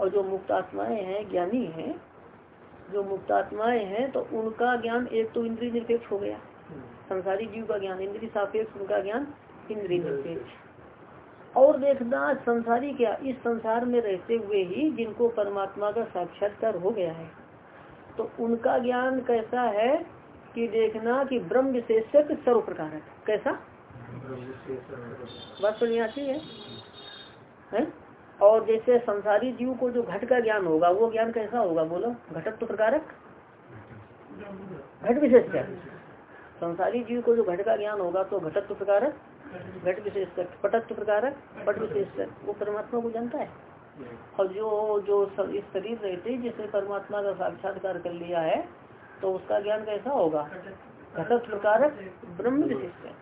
और जो मुक्त आत्माएँ हैं, ज्ञानी हैं, जो मुक्त आत्माएँ हैं तो उनका ज्ञान एक तो इंद्रिय निरपेक्ष हो गया। संसारी जीव का ज्ञान, इंद्रिय सापेक्ष, उनका ज्ञान इंद्रिय निरपेक्ष। और देखना, संसारी क्या, इस संसार में रहते हुए ही जिनको परमात्मा का साक्षात्कार हो गया है तो उनका ज्ञान कैसा है? कि देखना कि ब्रह्म विशेषक सर्व प्रकार कैसा? बात समझ आती है, है? और जैसे संसारी जीव को जो घट का ज्ञान होगा वो ज्ञान कैसा होगा? बोलो घटत्व प्रकारक? घट विशेष संसारी जीव को जो घट का ज्ञान होगा तो घटत्व प्रकारक? घट विशेष पटत्व प्रकारक? पट विशेष वो परमात्मा को जानता है। और जो जो इस शरीर रहते जिसने परमात्मा का साक्षात्कार कर लिया है तो उसका ज्ञान कैसा होगा? घटत्व प्रकारक ब्रह्म विशेष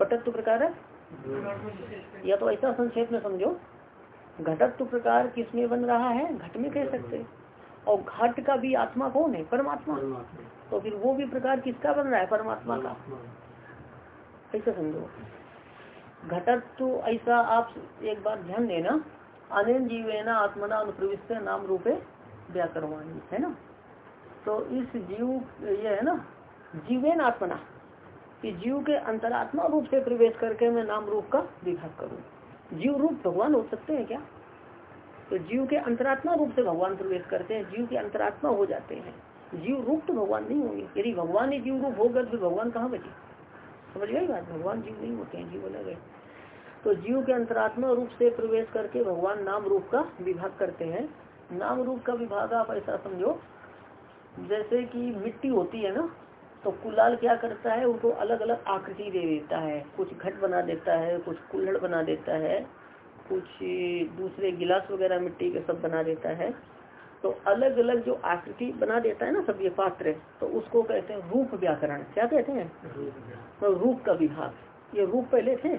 पटत्व प्रकारक या तो ऐसा संक्षेप में समझो, घटत्व प्रकार किसमें बन रहा है? घट में कह सकते और घट का भी आत्मा कौन है? परमात्मा। तो फिर वो भी प्रकार किसका बन रहा है? परमात्मा का। ऐसा समझो। घटत्व ऐसा आप एक बार ध्यान देना अनिल जीवेना आत्मना अनुप्रविष्ट नाम रूपे व्याकरवाणी, है ना? तो इस जीव, ये है ना, जीवेन आत्मना, कि जीव के अंतरात्मा रूप से प्रवेश करके मैं नाम रूप का विभाग करूँ। जीव रूप भगवान हो सकते हैं क्या? तो जीव के अंतरात्मा रूप से भगवान प्रवेश करते हैं, जीव के अंतरात्मा हो जाते हैं। जीव रूप तो भगवान नहीं होंगे। यदि भगवान ही जीव रूप होगा तो भगवान कहाँ बचे? समझ गई बात? भगवान जीव नहीं होते हैं, जीव अलग है। तो जीव के अंतरात्मा रूप से प्रवेश करके भगवान नाम रूप का विभाग करते हैं। नाम रूप का विभाग आप ऐसा समझो जैसे कि मिट्टी होती है ना तो कुलाल क्या करता है उनको अलग अलग आकृति दे देता है। कुछ घट बना देता है कुछ कुल्हड़ बना देता है कुछ दूसरे गिलास वगैरह मिट्टी के सब बना देता है। तो अलग अलग जो आकृति बना देता है ना सब ये पात्र तो उसको कहते हैं रूप व्याकरण। क्या कहते हैं? तो रूप का विभाग। ये रूप पहले थे।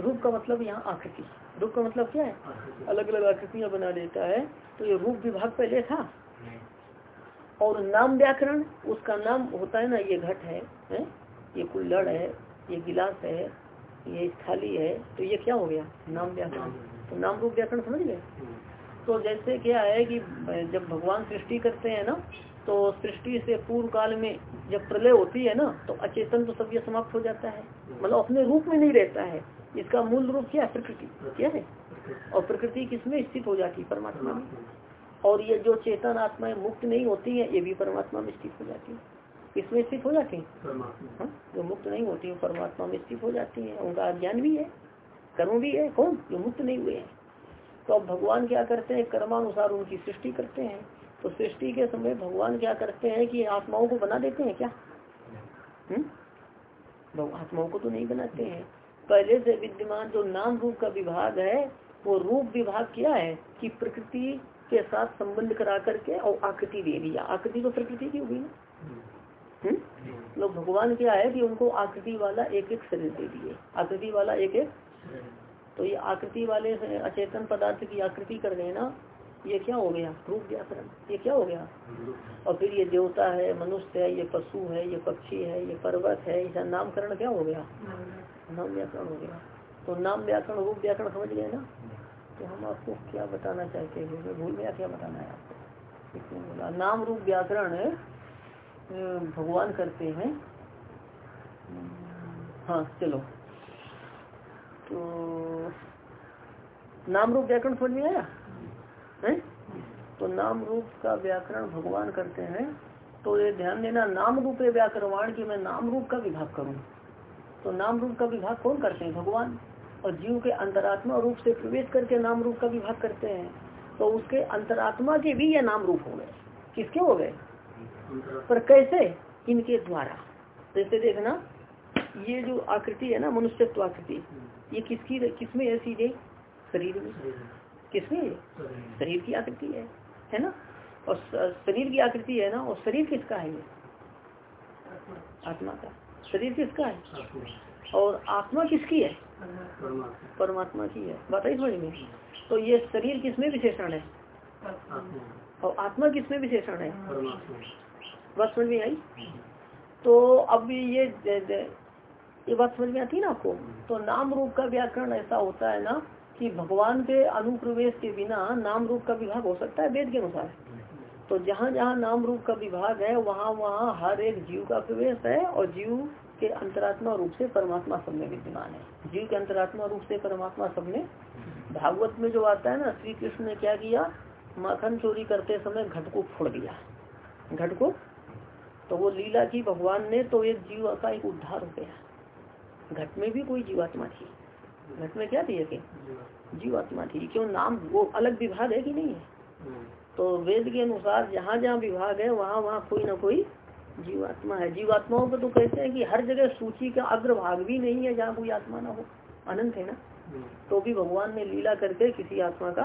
रूप का मतलब यहाँ आकृति। रूप का मतलब क्या है? अलग अलग आकृतियाँ बना देता है। तो ये रूप विभाग पहले था। और नाम व्याकरण उसका नाम होता है ना ये घट है, है? ये कुल्लड़ है ये गिलास है ये थाली है तो ये क्या हो गया? नाम व्याकरण। तो नाम रूप व्याकरण समझ गए? तो जैसे क्या है कि जब भगवान सृष्टि करते हैं ना तो सृष्टि से पूर्व काल में जब प्रलय होती है ना तो अचेतन तो सब ये समाप्त हो जाता है। मतलब अपने रूप में नहीं रहता है। इसका मूल रूप क्या है? प्रकृति। क्या है? और प्रकृति किसमें स्थित हो जाती है? परमात्मा में। और ये जो चेतन आत्माएँ मुक्त नहीं होती है ये भी परमात्मा में स्थित हो जाती है। इसमें स्थित हो जाती है? हाँ? जो मुक्त नहीं होती है परमात्मा में स्थित हो जाती है। उनका ज्ञान भी है कर्म भी है। कौन? जो मुक्त नहीं हुए हैं। तो अब भगवान क्या करते हैं? कर्मानुसार उनकी सृष्टि करते हैं। तो सृष्टि के समय भगवान क्या करते हैं कि आत्माओं को बना देते हैं क्या? हम्म? आत्माओं को तो नहीं बनाते हैं। पहले से विद्यमान जो नाम रूप का विभाग है वो रूप विभाग क्या है? कि प्रकृति के साथ संबंध करा करके और आकृति दे दिया। आकृति तो प्रकृति की होगी ना। लोग भगवान क्या है कि उनको आकृति वाला एक एक शरीर दे दिए। आकृति वाला एक एक तो ये आकृति वाले अचेतन पदार्थ की आकृति कर देना ये क्या हो गया? रूप व्याकरण। ये क्या हो गया? और फिर ये देवता है मनुष्य है ये पशु है ये पक्षी है ये पर्वत है इसका नामकरण क्या हो गया? नाम व्याकरण हो गया। तो नाम व्याकरण रूप व्याकरण समझ गए ना? तो हम आपको क्या बताना चाहते हैं? भूल गया क्या बताना है आपको? नाम रूप व्याकरण भगवान करते हैं। हाँ चलो। तो नाम रूप व्याकरण समझ में आया? है? तो नाम रूप का व्याकरण भगवान करते हैं। तो ये ध्यान देना, नाम रूप व्याकरण की मैं नाम रूप का विभाग करूँ। तो नाम रूप का विभाग कौन करते हैं? भगवान। और जीव के अंतरात्मा रूप से प्रवेश करके नाम रूप का विभाग करते हैं तो उसके अंतरात्मा के भी ये नाम रूप हो गए। किसके हो गए? पर कैसे? इनके द्वारा। जैसे देखना, ये जो आकृति है ना, मनुष्यत्व आकृति, ये किसकी, किसमें है सीधे? शरीर में। किसमें? शरीर की आकृति है है ना? और शरीर की आकृति है ना, और शरीर किसका है ये? आत्मा का। शरीर किसका है? और आत्मा किसकी है? परमात्मा की है। बताइए समझ में तो ये शरीर किसमें विशेषण है? और आत्मा किसमें विशेषण है? बस समझ में आई? तो अब ये ये बात समझ में आती है ना आपको? तो नाम रूप का व्याकरण ऐसा होता है ना कि भगवान के अनुप्रवेश के बिना नाम रूप का विभाग हो सकता है वेद के अनुसार। तो जहाँ जहाँ नाम रूप का विभाग है वहाँ वहाँ हर एक जीव का प्रवेश है और जीव के अंतरात्मा रूप से परमात्मा सब में विद्यमान है। जीव के अंतरात्मा रूप से परमात्मा सब में भागवत में जो आता है ना श्री कृष्ण ने क्या किया? माखन चोरी करते समय घट को फोड़ दिया। घट को? तो वो लीला की भगवान ने तो एक जीव का एक उद्धार हो गया। घट में भी कोई जीवात्मा थी। घट में क्या थी कि जीवात्मा थी। क्यों? नाम वो अलग विभाग है कि नहीं है? तो वेद के अनुसार जहाँ जहाँ विभाग है वहाँ वहाँ कोई ना कोई जीवात्मा है। जीवात्माओं को तो कहते हैं कि हर जगह सूची का अग्रभाग भी नहीं है जहाँ कोई आत्मा ना हो। अनंत है ना? तो भी भगवान ने लीला करके किसी आत्मा का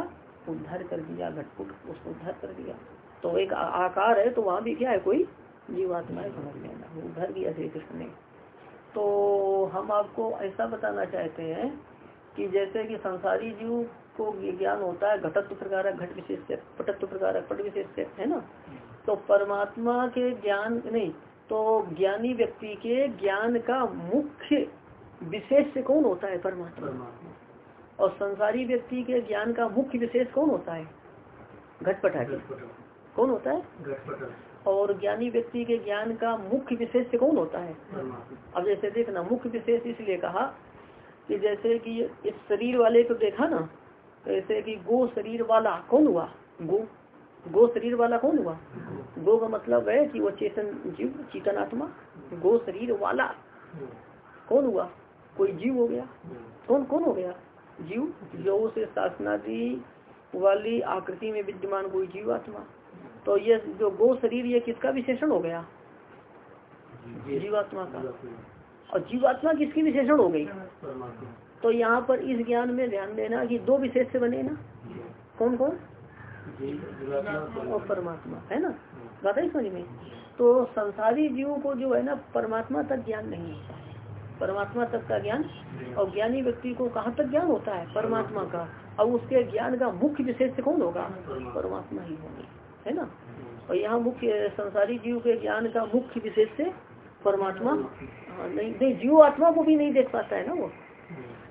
उद्धार कर दिया घटपुट उसको उद्धार कर दिया। तो एक आकार है तो वहाँ भी क्या है कोई जीवात्मा है समझ लेना उद्धार किया श्री कृष्ण ने। तो हम आपको ऐसा बताना चाहते हैं कि जैसे कि संसारी जीव को ज्ञान होता है घटत्व प्रकार घट विशेष पटत्व प्रकार पट विशेष है ना? तो परमात्मा के ज्ञान नहीं तो ज्ञानी व्यक्ति के ज्ञान का मुख्य विशेष कौन होता है परमात्मा? और संसारी व्यक्ति के ज्ञान का मुख्य विशेष कौन होता है? घटपटाटी कौन होता है? और ज्ञानी व्यक्ति के ज्ञान का मुख्य विशेष कौन होता है? अब जैसे देखना मुख्य विशेष इसलिए कहा कि जैसे कि इस शरीर वाले को देखा ना जैसे कि गो शरीर वाला कौन हुआ? गो। गो शरीर वाला कौन हुआ? गो का मतलब है कि वो चेतन जीव चेतन आत्मा गो शरीर वाला। कौन हुआ? कोई जीव हो गया? कौन कौन हो गया? जीव। जो से शासनादि वाली आकृति में विद्यमान कोई जीव आत्मा। तो ये जो गो शरीर ये किसका विशेषण हो गया? जीवात्मा का। और जीवात्मा किसकी विशेषण हो गई? तो यहाँ पर इस ज्ञान में ध्यान देना कि दो विशेष से बने ना। कौन कौन? और परमात्मा है ना? बात है समझ में? तो संसारी जीवों को जो है ना परमात्मा तक ज्ञान नहीं होता है। परमात्मा तक का ज्ञान और ज्ञानी व्यक्ति को कहाँ तक ज्ञान होता है? परमात्मा का। अब उसके ज्ञान का मुख्य विशेष कौन होगा? परमात्मा ही होंगे है ना? और यहाँ मुख्य संसारी जीव के ज्ञान का मुख्य विशेष से परमात्मा हाँ, नहीं नहीं जीव आत्मा को भी नहीं देख पाता है ना वो।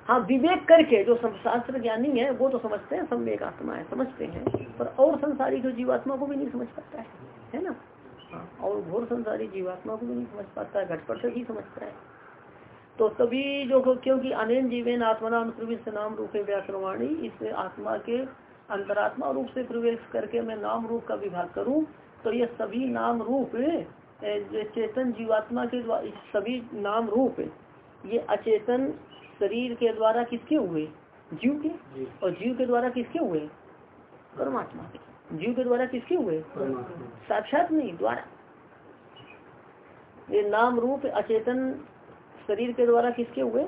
हाँ विवेक करके जो शास्त्र ज्ञानी है, वो तो समझते हैं सम्वेक आत्मा है, समझते हैं। पर और संसारी जो जीवात्मा को भी नहीं समझ पाता है है ना? हाँ और घोर संसारी जीवात्मा को भी नहीं समझ पाता है, घटपट से भी समझता है। तो तभी जो क्योंकि अनेन जीवन आत्मना अनुप्रविष्ट नाम रूप व्याक्रवाणी इसमें आत्मा के अंतरात्मा रूप से प्रवेश करके मैं नाम रूप का विभाग करूँ तो ये सभी नाम रूप चेतन जीवात्मा के सभी नाम रूप, ये अचेतन शरीर के द्वारा किसके हुए? जीव के। और जीव के द्वारा किसके हुए? परमात्मा के। जीव के द्वारा किसके हुए? साक्षात नहीं द्वारा। ये नाम रूप अचेतन शरीर के द्वारा किसके हुए?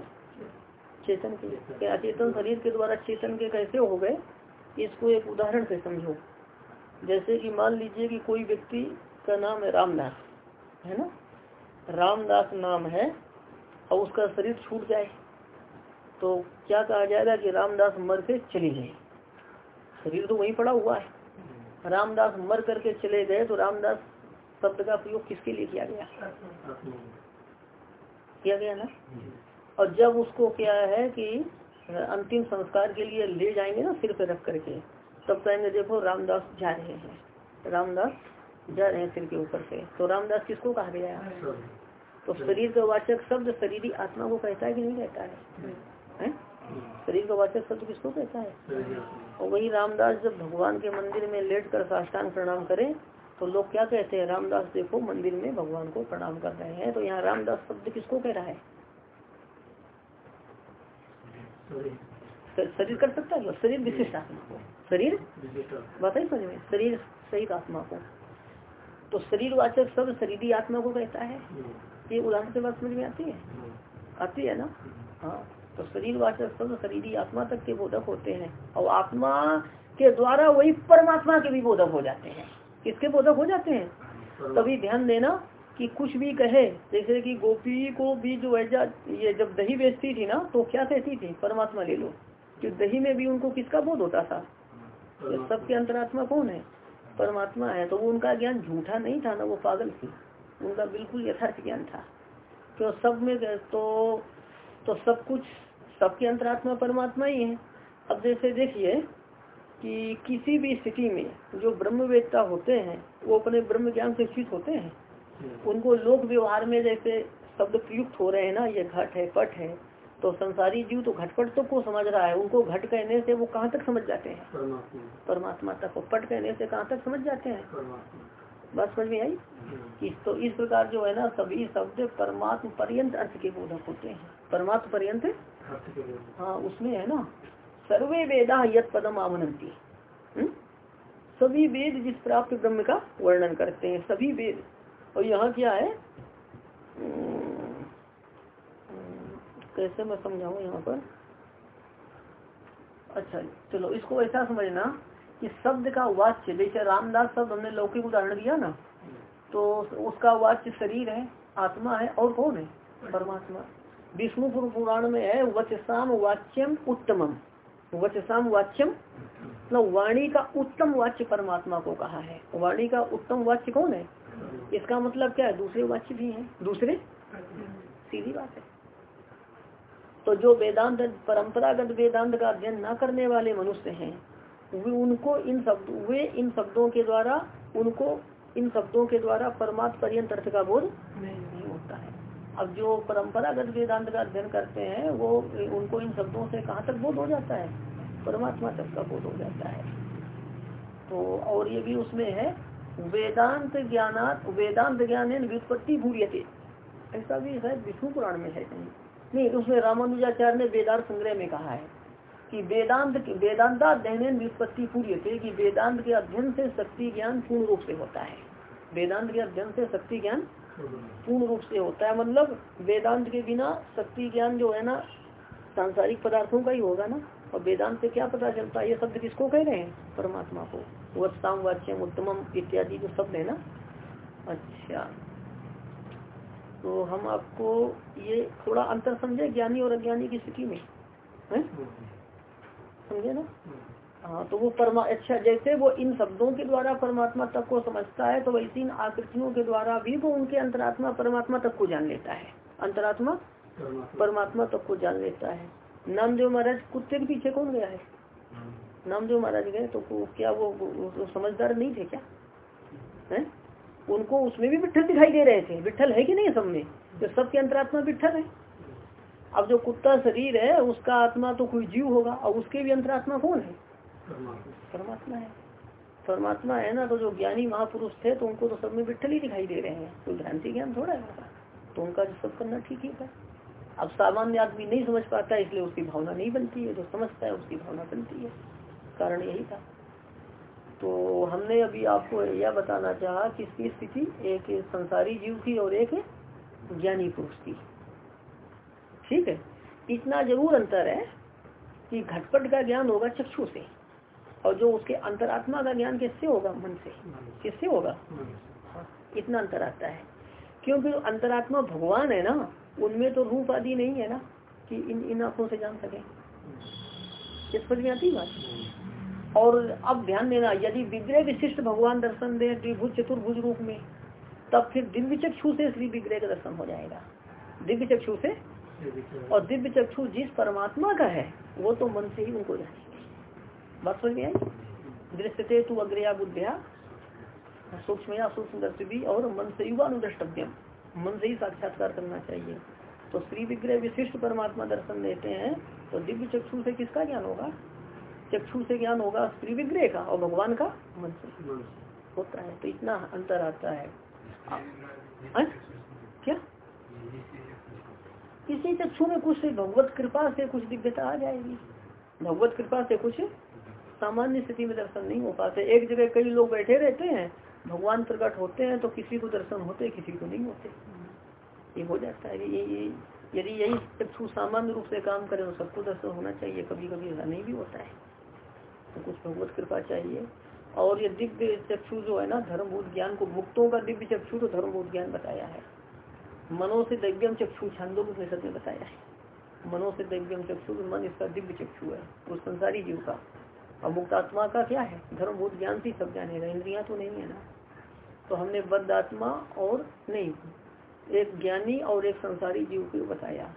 चेतन के। अचेतन शरीर के द्वारा चेतन के कैसे हो गए? इसको एक उदाहरण से समझो। जैसे कि मान लीजिए कि कोई व्यक्ति का नाम है रामदास है ना? रामदास नाम है और उसका शरीर छूट जाए। तो क्या कहा जाएगा कि रामदास मर के चले गए। शरीर तो वहीं पड़ा हुआ है। रामदास मर करके चले गए तो रामदास शब्द का प्रयोग किसके लिए किया गया? किया गया ना? और जब उसको क्या है कि अंतिम संस्कार के लिए ले जाएँगे ना सिर पे रख करके तब कहेंगे देखो रामदास जा रहे हैं। रामदास जा रहे हैं सिर के ऊपर से। तो रामदास किसको कहा गया? तो शरीर का वाचक शब्द शरीर आत्मा को कहता है कि नहीं कहता है? शरीर का वाचक शब्द किसको कहता है? और वही रामदास जब भगवान के मंदिर में लेट कर साष्टांग प्रणाम करें तो लोग क्या कहते हैं? रामदास देखो, मंदिर में भगवान को प्रणाम कर रहे हैं तो यहाँ रामदास शब्द किसको कह रहा है? शरीर कर सकता है? शरीर विशिष्ट आत्मा को। शरीर? बताइए समझ में। शरीर सहित आत्मा को। तो शरीर वाचक शब्द शरीरी आत्मा को कहता है? ये उदाहरण से बात समझ में आती है? आती है ना? हाँ। तो शरीर वाचक शब्द शरीर आत्मा तक के बोधक होते हैं और आत्मा के द्वारा वही परमात्मा के भी बोधक हो जाते हैं। किसके बोधक हो जाते हैं? तभी ध्यान देना कि कुछ भी कहे, जैसे कि गोपी को भी जो है ये जब दही बेचती थी ना तो क्या कहती थी? परमात्मा ले लो। कि दही में भी उनको किसका बोध होता था? सबके अंतरात्मा कौन है? परमात्मा है। तो वो उनका ज्ञान झूठा नहीं था ना, वो पागल थी। उनका बिल्कुल यथार्थ ज्ञान था। तो सब में तो तो सब कुछ सबके अंतरात्मा परमात्मा ही है। अब जैसे देखिए कि किसी भी स्थिति में जो ब्रह्मवेत्ता होते हैं वो अपने ब्रह्म ज्ञान से स्थित होते हैं। हम्म। उनको लोक व्यवहार में जैसे शब्द प्रयुक्त हो रहे हैं ना ये घट है पट है तो संसारी जीव तो घटपट तो को समझ रहा है। उनको घट कहने से वो कहाँ तक समझ जाते हैं? परमात्मा। तक। पट कहने से कहाँ तक समझ जाते हैं? बात समझ में आई? कि हम्म। तो इस प्रकार जो है ना सभी शब्द परमात्मा पर्यंत अर्थ के बोधक होते हैं। परमात्म पर्यंत हाँ उसमें है ना। सर्वे वेदा यद पदम आवनती हम्म? सभी वेद जिस प्राप्त ब्रह्म का वर्णन करते हैं सभी वेद। और यहाँ क्या है? हम्म, कैसे मैं समझाऊ यहाँ पर? अच्छा चलो इसको ऐसा समझना कि शब्द का वाच्य जैसे रामदास शब्द हमने लौकिक उदाहरण दिया ना तो उसका वाच्य शरीर है आत्मा है और कौन है? परमात्मा। विष्णु पुराण में है, वचसाम वाच्यम उत्तमम। वचसाम वाच्यम मतलब वाणी का उत्तम वाच्य परमात्मा को कहा है। वाणी का उत्तम वाच्य कौन है? इसका मतलब क्या है? दूसरे वाच्य भी हैं। दूसरे? सीधी बात है। तो जो वेदांत, परंपरागत वेदांत का अध्ययन न करने वाले मनुष्य हैं, वे उनको इन शब्द, वे इन शब्दों के द्वारा, उनको इन शब्दों के द्वारा परमात्म पर्यंत अर्थ का बोध नहीं होता है। अब जो परंपरागत वेदांत का अध्ययन करते हैं, वो, उनको इन शब्दों से कहाँ तक बोध हो जाता है? परमात्मा तक का बोध हो जाता है। तो और ये भी उसमें है, वेदांत ज्ञानात, वेदांत ज्ञान व्युत्पत्ति भूयते। ऐसा भी शायद विष्णु पुराण में है कहीं। नहीं उसमें रामानुजाचार्य ने वेदांत संग्रह में कहा है कि वेदांत वेदांता अध्ययन व्युत्पत्ति पूरी थे कि वेदांत के अध्ययन से शक्ति ज्ञान पूर्ण रूप से होता है। वेदांत के अध्ययन से शक्ति ज्ञान पूर्ण रूप से होता है। मतलब वेदांत के बिना शक्ति ज्ञान जो है ना सांसारिक पदार्थों का ही होगा ना। और वेदांत से क्या पता चलता है? ये शब्द किसको कह रहे हैं? परमात्मा को। वत्ताम वाच्यम उत्तमम इत्यादि जो शब्द है ना। अच्छा। तो हम आपको ये थोड़ा अंतर समझे ज्ञानी और अज्ञानी की स्थिति में? समझे। ना? हाँ तो वो परमा अच्छा जैसे वो इन शब्दों के द्वारा परमात्मा तक को समझता है तो वैसे इन आकृतियों के द्वारा भी वो उनके अंतरात्मा परमात्मा तक को जान लेता है। अंतरात्मा? परमात्मा। तक को जान लेता है। नामदेव महाराज कुत्ते के पीछे कौन गया है? नामदेव महाराज गए तो क्या वो, वो, वो समझदार नहीं थे क्या? है? उनको उसमें भी विठल दिखाई दे रहे थे। विठल है कि नहीं सब में? तो सबके अंतरात्मा विठल है। अब जो कुत्ता शरीर है उसका आत्मा तो कोई जीव होगा और उसके भी अंतरात्मा कौन है? परमात्मा है। परमात्मा है ना तो जो ज्ञानी महापुरुष थे तो उनको तो सब में विठल ही दिखाई दे रहे हैं। कोई भ्रांति ज्ञान थोड़ा है तो उनका जो सब करना ठीक ही था। अब सामान्य आदमी नहीं समझ पाता, इसलिए उसकी भावना नहीं बनती है। जो समझता है, उसकी भावना बनती है। कारण यही था। तो हमने अभी आपको यह बताना चाहा कि इसकी स्थिति एक संसारी जीव की और एक ज्ञानी पुरुष की। ठीक है? इतना ज़रूर अंतर है कि घटपट का ज्ञान होगा चक्षु से। और जो उसके अंतरात्मा का ज्ञान किससे होगा? मन से। किससे होगा? इतना अंतर आता है। क्योंकि अंतरात्मा भगवान है ना उनमें तो रूप आदि नहीं है ना कि इन इन आँखों से जान सके। इस पर आती बात? और अब ध्यान देना यदि विग्रह विशिष्ट भगवान दर्शन दे त्रिभुज चतुर्भुज रूप में तब फिर दिव्य चक्षु से श्री विग्रह का दर्शन हो जाएगा। दिव्य चक्षु से? और दिव्य चक्षु जिस परमात्मा का है वो तो मन से ही उनको जानेंगे बात समझ में दृष्टते तू अग्रया बुद्धिया। सूक्ष्म सूक्ष्म और मन से युवा अनुद्रष्टव्यम मन से ही साक्षात्कार करना चाहिए। तो श्री विग्रह विशिष्ट परमात्मा दर्शन देते हैं तो दिव्य चक्षु से किसका ज्ञान होगा? चक्षु से ज्ञान होगा स्त्री विग्रह का और भगवान का मन से होता है तो इतना अंतर आता है। क्या? किसी चक्षु में कुछ भगवत कृपा से कुछ दिव्यता आ जाएगी। भगवत कृपा से कुछ सामान्य स्थिति में दर्शन नहीं हो पाते। एक जगह कई लोग बैठे रहते हैं, भगवान प्रकट होते हैं तो किसी को दर्शन होते, किसी को नहीं होते। ये हो जाता है ये यदि यही चक्षु सामान्य रूप से काम करे तो सबको दर्शन होना चाहिए। कभी कभी ऐसा नहीं भी होता है। तो कुछ भगवत कृपा चाहिए। और ये दिव्य चक्षु जो है ना धर्मभूत ज्ञान को मुक्तों का दिव्य चक्षु तो धर्मभूत ज्ञान बताया है। मनो से दिव्यम चक्षु, छंदों को में बताया है। मनो से दिव्यम चक्षु मन इसका दिव्य चक्षु है। वो संसारी जीव का। और मुक्तात्मा का क्या है? धर्मभूत ज्ञान से सब जानेगा इंद्रिया तो नहीं है ना। तो हमने बद्ध आत्मा और नहीं। एक ज्ञानी और एक संसारी जीव को बताया।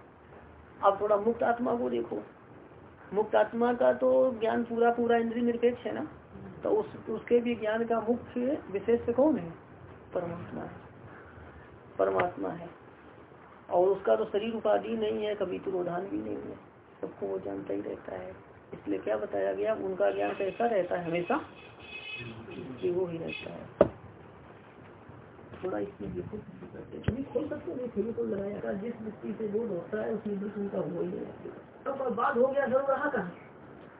अब थोड़ा मुक्त आत्मा को देखो। मुक्त आत्मा का तो ज्ञान पूरा पूरा इंद्रिय निरपेक्ष है ना? तो उस, उसके भी ज्ञान का मुख्य विशेष कौन है? परमात्मा है। परमात्मा है। और उसका तो शरीर उपाधि नहीं है, कभी तुरोधान भी नहीं है। सबको वो जानता ही रहता है। इसलिए क्या बताया गया उनका ज्ञान कैसा रहता है हमेशा कि वो ही रहता है थोड़ा इसमें नहीं खोल सकते नहीं फिर तो लगाया था जिस व्यक्ति से बोध होता है उसमें दुख उनका हो ही नहीं बात हो गया ज़रूर रहा कहा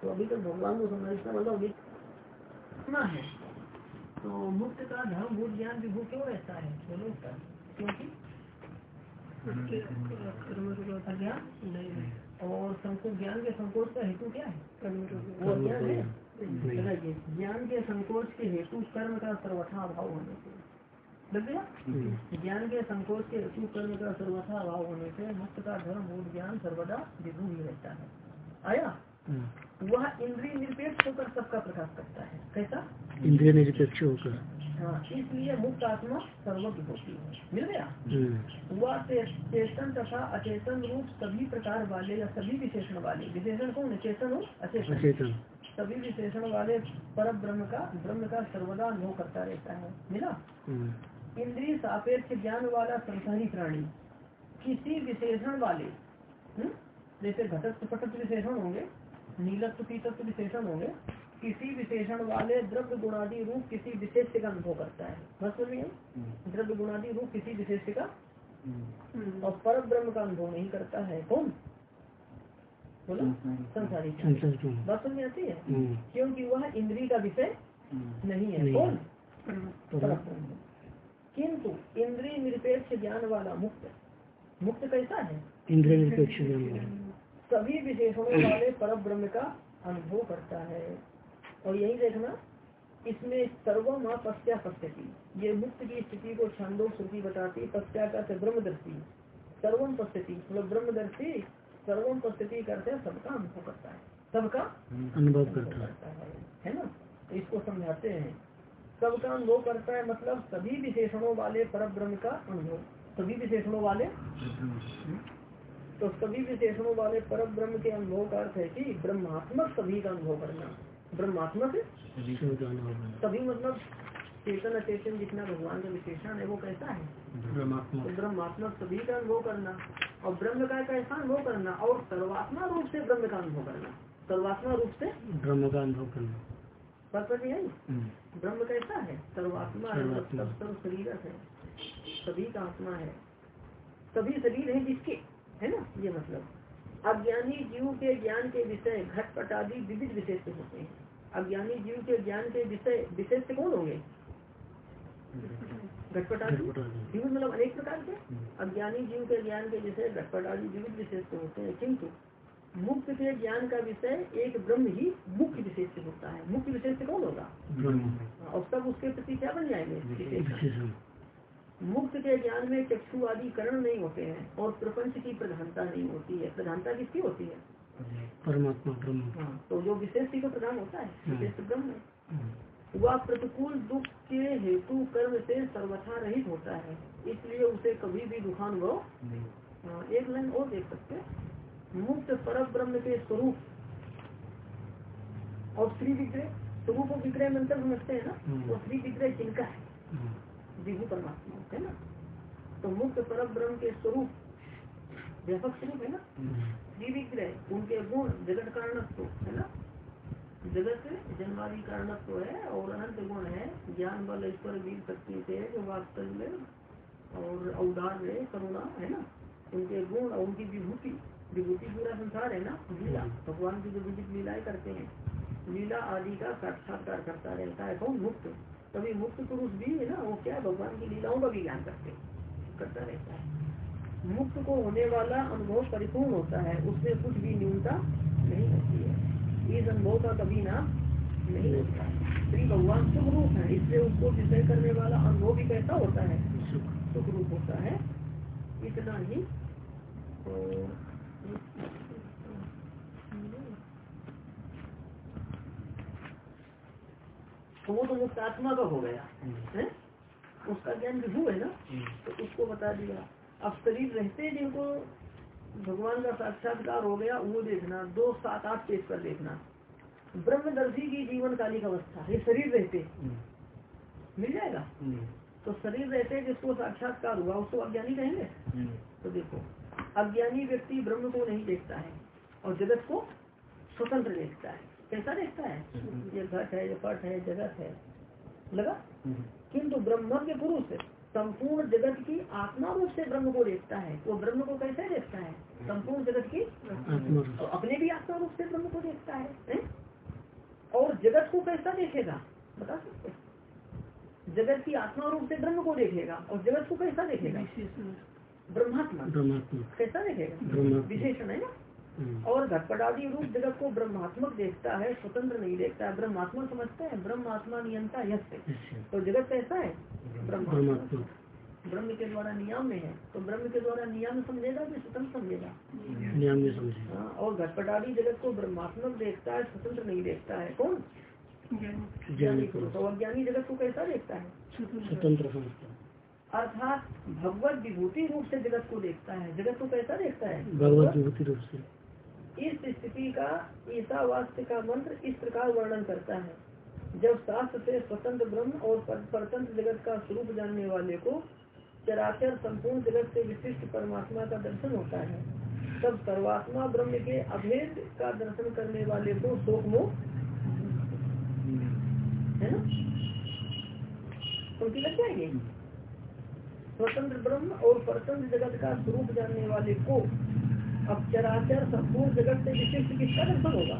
तो अभी तक भगवान को समझना मतलब है तो मुक्त का धर्म भूत ज्ञान विभू क्यों रहता है बोलो क्योंकि ज्ञान नहीं और संकोच ज्ञान के संकोच का हेतु क्या है? वो ज्ञान है। ज्ञान के संकोच के हेतु कर्म का सर्वथा अभाव होने से। हम्म। ज्ञान के संकोच के हेतु कर्म का सर्वथा अभाव होने से मुक्त का धर्म मूल ज्ञान सर्वदा विभू ही रहता है। आया? हम्म। वह इंद्रिय निरपेक्ष होकर सबका प्रकाश करता है। कैसा? इंद्रिय निरपेक्ष होकर। हाँ इसलिए मुक्त आत्मा सर्वज्ञ होती है। मिल गया? हम्म। वह चेतन तथा अचेतन रूप सभी प्रकार वाले या सभी विशेषण वाले। विशेषण कौन है? चेतन हो अचेतन। सभी विशेषण वाले पर ब्रह्म का ब्रह्म का सर्वदा अनुभव करता रहता है। मिला? इंद्रिय सापेक्ष ज्ञान वाला संसारी प्राणी। किसी विशेषण वाले हम्म? जैसे घटक पटक विशेषण होंगे नीलत्व पीतत्व विशेषण होंगे किसी विशेषण वाले द्रव्य गुणादि रूप किसी विशेष का अनुभव करता है। बस हम्म। द्रव्य गुणादि रूप किसी विशेष का हम्म। और पर ब्रह्म का अनुभव नहीं करता है। कौन? बोलो। संसारी बात समझ आती है? क्योंकि वह इंद्री का विषय नहीं है। कौन? किंतु इंद्रिय निरपेक्ष ज्ञान वाला मुक्त। मुक्त कैसा है? इंद्रिय निरपेक्ष सभी विशेषणों वाले पर ब्रह्म का अनुभव करता है। और यही देखना इसमें सर्वम पश्चा पश्यति ये मुक्त की स्थिति को छंदो श्रुति बताती पश्चा का ब्रह्मदर्शी। सर्वम पश्यति मतलब ब्रह्मदर्शी सर्वम पश्यति करते हैं सबका अनुभव करता है। सबका अनुभव करता है। है ना? इसको समझाते हैं। सबका अनुभव करता है मतलब सभी विशेषणों वाले पर ब्रह्म का अनुभव। सभी विशेषणों वाले? तो सभी विशेषणों वाले पर ब्रह्म के अनुभव का अर्थ है कि ब्रह्मात्मक सभी का अनुभव करना। ब्रह्मात्मक सभी मतलब चेतन अचेतन जितना भगवान का विशेषण है वो कैसा है? ब्रह्मात्मा। सभी का अनुभव करना और ब्रह्म का कैसा अनुभव करना और सर्वात्मा रूप से ब्रह्म का अनुभव करना। सर्वात्मा रूप से? ब्रह्म का अनुभव करना। पता हम्म। ब्रह्म कैसा है? सर्वात्मा है मतलब सर्व शरीर है। सभी का आत्मा है। सभी शरीर है जिसके है ना? ये मतलब। अज्ञानी जीव के ज्ञान के विषय घटपट आदि विविध विशेष होते हैं। अज्ञानी जीव के ज्ञान के विषय विशेष कौन होंगे? घटपट आदि? जीव मतलब अनेक प्रकार के? हम्म। अज्ञानी जीव के ज्ञान के विषय घटपट आदि विविध विशेष होते हैं किंतु मुक्त के ज्ञान का विषय एक ब्रह्म ही मुख्य विशेष होता है। मुख्य विशेष कौन होगा? और सब उसके प्रति क्या बन जाएँगे? मुक्त के ज्ञान में चक्षु आदि करण नहीं होते हैं और प्रपंच की प्रधानता नहीं होती है। प्रधानता किसकी होती है? परमात्मा ब्रह्म। हाँ तो जो विशेष की तो प्रधान होता है हाँ। विशेष ब्रह्म है। वह प्रतिकूल दुख के हेतु कर्म से सर्वथा रहित होता है। इसलिए उसे कभी भी दुखानुभव हाँ, एक लाइन और देख सकते मुक्त पर ब्रह्म के स्वरूप और श्री विग्रह स्वरूप और विग्रह मंत्र समझते हैं ना। तो श्री विग्रह जिनका है। विभु परमात्मा है ना। तो मुक्त पर ब्रह्म के स्वरूप व्यापक स्वरूप है ना। हम्म। श्री विग्रह उनके गुण जगत कारण है ना। जगत जन्मादि कारणत्व है और अनंत गुण है। ज्ञान बल ईश्वर वीर शक्ति से जो वास्तव में और औदार है करुणा है ना। उनके गुण और उनकी विभूति विभूति पूरा संसार है ना लीला। भगवान की जो विविध लीलाएँ करते हैं लीला आदि का साक्षात्कार करता रहता है कौन? मुक्त। कभी मुक्त पुरुष भी है ना वो क्या भगवान की लीलाओं का भी ज्ञान करते करता रहता है। मुक्त को होने वाला अनुभव परिपूर्ण होता है उसमें कुछ भी न्यूनता नहीं होती है। इस अनुभव का कभी ना नहीं होता। श्री भगवान सुख रूप है इसलिए उसको विषय करने वाला अनुभव भी कैसा होता है? सुख। रूप होता है। इतना ही। तो तो वो तो मुक्त आत्मा का हो गया है? उसका ज्ञान विभू है ना तो उसको बता दिया। अब शरीर रहते जिनको भगवान का साक्षात्कार हो गया वो देखना दो सात आठ पेज पर देखना। ब्रह्मदर्शी की जीवन कालिक अवस्था ये शरीर रहते। मिल जाएगा? तो शरीर रहते जिसको साक्षात्कार हुआ उसको अज्ञानी कहेंगे? तो देखो अज्ञानी व्यक्ति ब्रह्म को नहीं देखता है और जगत को स्वतंत्र देखता है। कैसा देखता है? ये घट है ये पट है जगत है। लगा? किंतु ब्रह्म के पुरुष संपूर्ण जगत की आत्मा रूप से ब्रह्म को देखता है। वो ब्रह्म को कैसे देखता है? संपूर्ण जगत की और अपने भी आत्मा रूप से ब्रह्म को देखता है? और जगत को कैसा देखेगा? बता सकते जगत की आत्मा रूप से ब्रह्म को देखेगा और जगत को कैसा देखेगा? ब्रह्मात्मा। ब्रह्मात्मा। कैसा देखेगा? विशेषण है ना? हम्म, और घटपटादी रूप जगत को ब्रह्मात्मक देखता है स्वतंत्र नहीं देखता है ब्रह्मात्मक समझते हैं ब्रह्मात्मा नियंता यश अच्छा, तो जगत कैसा है ब्रह्मात्मा। ब्रह्मात्मा। ब्रह्म के द्वारा नियम में है तो ब्रह्म के द्वारा नियम समझेगा कि स्वतंत्र समझेगा? नियम में समझे हाँ, और घटपटादी जगत को ब्रह्मात्मक देखता है स्वतंत्र नहीं देखता है कौन? ज्ञानी। पुरुष। और अज्ञानी जगत को कैसा देखता है? स्वतंत्र समझता। अर्थात भगवत विभूति रूप से जगत को देखता है। जगत को कैसा देखता है? भगवत विभूति रूप से। इस स्थिति का ईसावास्य का मंत्र इस प्रकार वर्णन करता है। जब शास्त्र से स्वतंत्र ब्रह्म और पर- परतंत्र जगत का स्वरूप जानने वाले को चराचर संपूर्ण जगत से विशिष्ट परमात्मा का दर्शन होता है, तब सर्वात्मा ब्रह्म के अभेद का दर्शन करने वाले को शोक मोह है ना? उनकी लग स्वतंत्र ब्रह्म और परतंत्र जगत का स्वरूप जानने वाले को अब चराचर संपूर्ण जगत से विशिष्ट किसका दर्शन होगा।